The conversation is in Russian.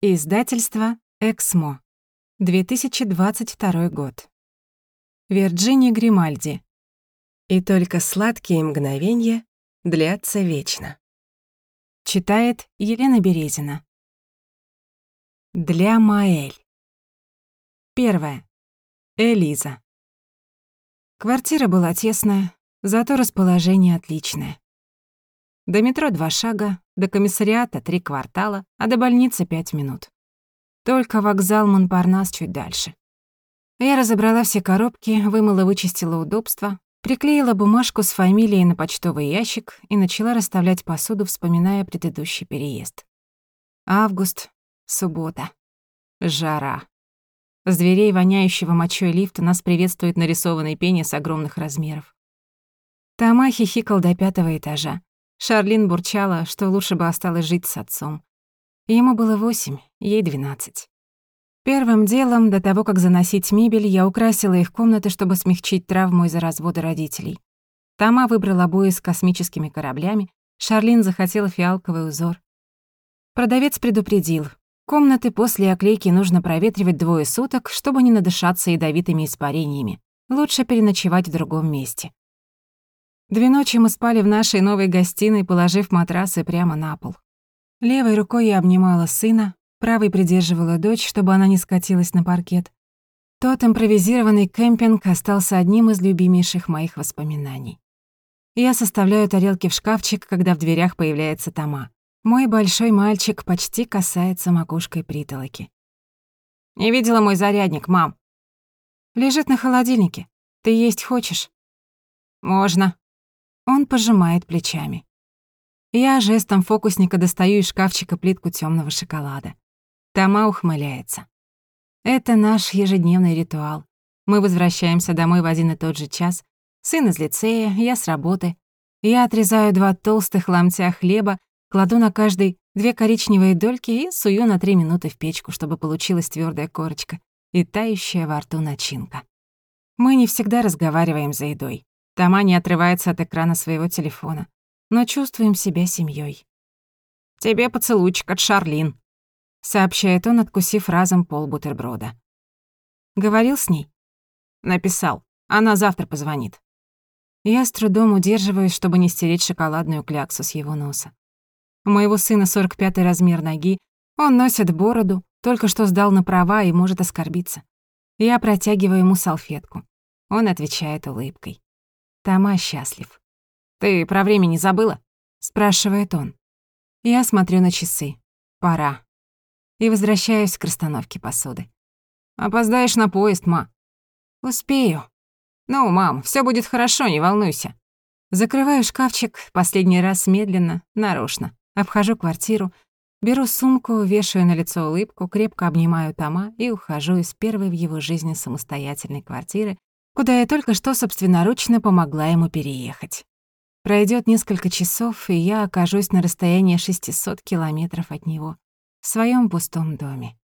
Издательство «Эксмо». 2022 год. Вирджиния Гримальди. И только сладкие мгновения длятся вечно. Читает Елена Березина. Для Маэль. Первое. Элиза. Квартира была тесная, зато расположение отличное. До метро два шага, до комиссариата три квартала, а до больницы пять минут. Только вокзал Монпарнас чуть дальше. Я разобрала все коробки, вымыла, вычистила удобства, приклеила бумажку с фамилией на почтовый ящик и начала расставлять посуду, вспоминая предыдущий переезд. Август, суббота. Жара. С дверей воняющего мочой лифта нас приветствует нарисованный пенис огромных размеров. Тома хихикал до пятого этажа. Шарлин бурчала, что лучше бы осталось жить с отцом. Ему было восемь, ей двенадцать. Первым делом, до того, как заносить мебель, я украсила их комнаты, чтобы смягчить травму из-за развода родителей. Тома выбрала обои с космическими кораблями, Шарлин захотела фиалковый узор. Продавец предупредил. Комнаты после оклейки нужно проветривать двое суток, чтобы не надышаться ядовитыми испарениями. Лучше переночевать в другом месте. Две ночи мы спали в нашей новой гостиной, положив матрасы прямо на пол. Левой рукой я обнимала сына, правой придерживала дочь, чтобы она не скатилась на паркет. Тот импровизированный кемпинг остался одним из любимейших моих воспоминаний. Я составляю тарелки в шкафчик, когда в дверях появляется Тома. Мой большой мальчик почти касается макушкой притолоки. «Не видела мой зарядник, мам?» «Лежит на холодильнике. Ты есть хочешь?» «Можно», он пожимает плечами. Я жестом фокусника достаю из шкафчика плитку темного шоколада. Тома ухмыляется. Это наш ежедневный ритуал. Мы возвращаемся домой в один и тот же час. Сын из лицея, я с работы. Я отрезаю два толстых ломтя хлеба, кладу на каждый две коричневые дольки и сую на три минуты в печку, чтобы получилась твердая корочка и тающая во рту начинка. Мы не всегда разговариваем за едой. Тома не отрывается от экрана своего телефона. Но чувствуем себя семьей. «Тебе поцелуйчик от Шарлин», — сообщает он, откусив разом пол бутерброда. «Говорил с ней?» «Написал. Она завтра позвонит». Я с трудом удерживаюсь, чтобы не стереть шоколадную кляксу с его носа. У моего сына 45-й размер ноги, он носит бороду, только что сдал на права и может оскорбиться. Я протягиваю ему салфетку. Он отвечает улыбкой. Тома счастлив. «Ты про время не забыла?» — спрашивает он. Я смотрю на часы. Пора. И возвращаюсь к расстановке посуды. «Опоздаешь на поезд, ма». «Успею». «Ну, мам, все будет хорошо, не волнуйся». Закрываю шкафчик, последний раз медленно, нарочно. Обхожу квартиру, беру сумку, вешаю на лицо улыбку, крепко обнимаю Тома и ухожу из первой в его жизни самостоятельной квартиры, куда я только что собственноручно помогла ему переехать. Пройдет несколько часов, и я окажусь на расстоянии 600 километров от него, в своем пустом доме.